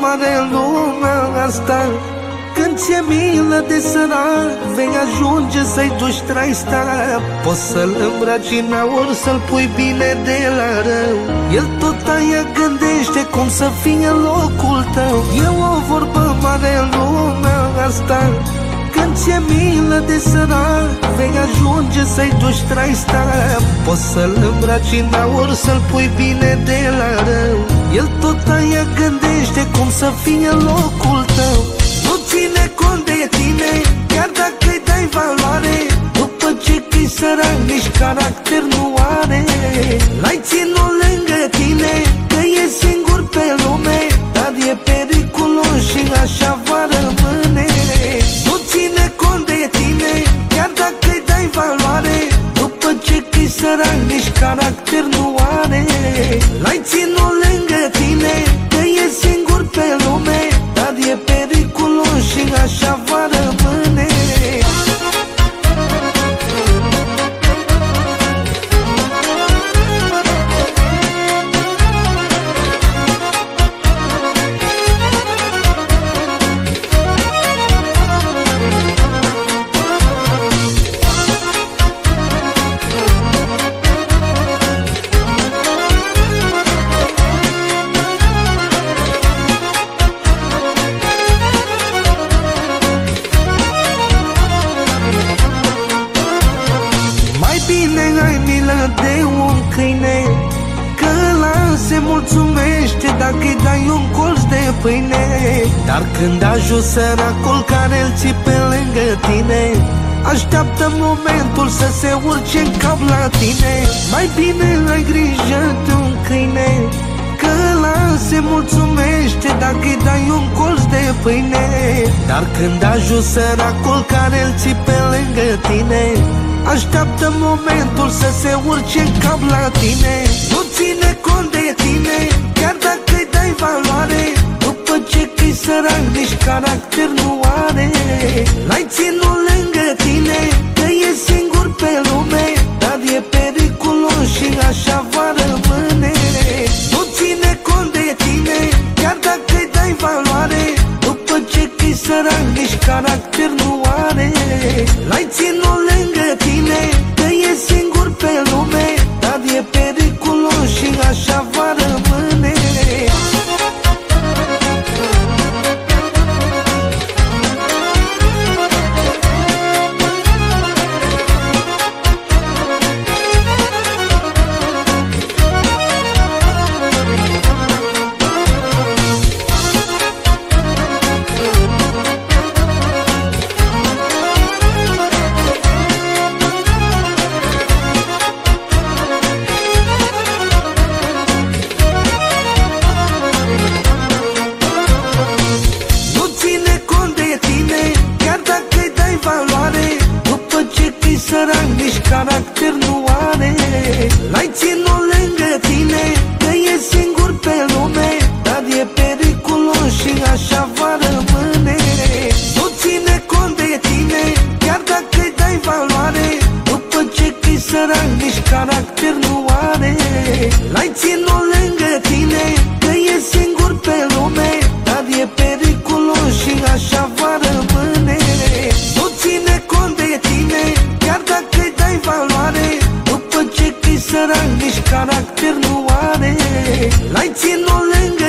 mare lumea asta când ți-e milă de sărac Vei ajunge să-i duci traista. Poți să-l îmbraci în aur Să-l pui bine de la rău. El tot aia gândește Cum să fie locul tău. E o vorbă mare în lumea asta când ți-e milă de sărac Vei ajunge să-i duci traista. Poți să-l îmbraci în aur Să-l pui bine de la rău El tot aia gândește Cum să fie locul tău. Ține cont de tine Chiar dacă îi dai valoare. După ce că sărac, nici caracter nu are. L-ai ținut lângă tine Că e singur pe lume. Dar e periculos și așa va rămâne. Nu ține cont de tine Chiar dacă îi dai valoare. După ce că sărac, nici caracter nu are. L-ai ținut îi dai un colț de pâine Dar când ajungi săracul care îl ții pe lângă tine Așteaptă momentul să se urce în cap la tine. Mai bine ai grijă de un câine Că ăla se mulțumește dacă îi dai un colț de pâine. Dar când ajungi săracul care îl ții pe lângă tine Așteaptă momentul să se urce în cap la tine. Nu ține cont de caracter nu are. L-ai ținut lângă tine Că e singur pe lume Dar e periculos și așa va rămâne. Nu ține cont de tine Chiar dacă îi dai valoare După ce că-i sărac, nici caracter ce că-i sărac, nici caracter nu are. L-ai ținut lângă tine Că e singur pe lume Dar e periculos și așa va rămâne. Nu ține cont de tine Chiar dacă îi dai valoare După ce că-i sărac, nici caracter nu are. L-ai ținut lângă tine Că e singur pe lume sărac, nici caracter nu are. L-ai ținut lângă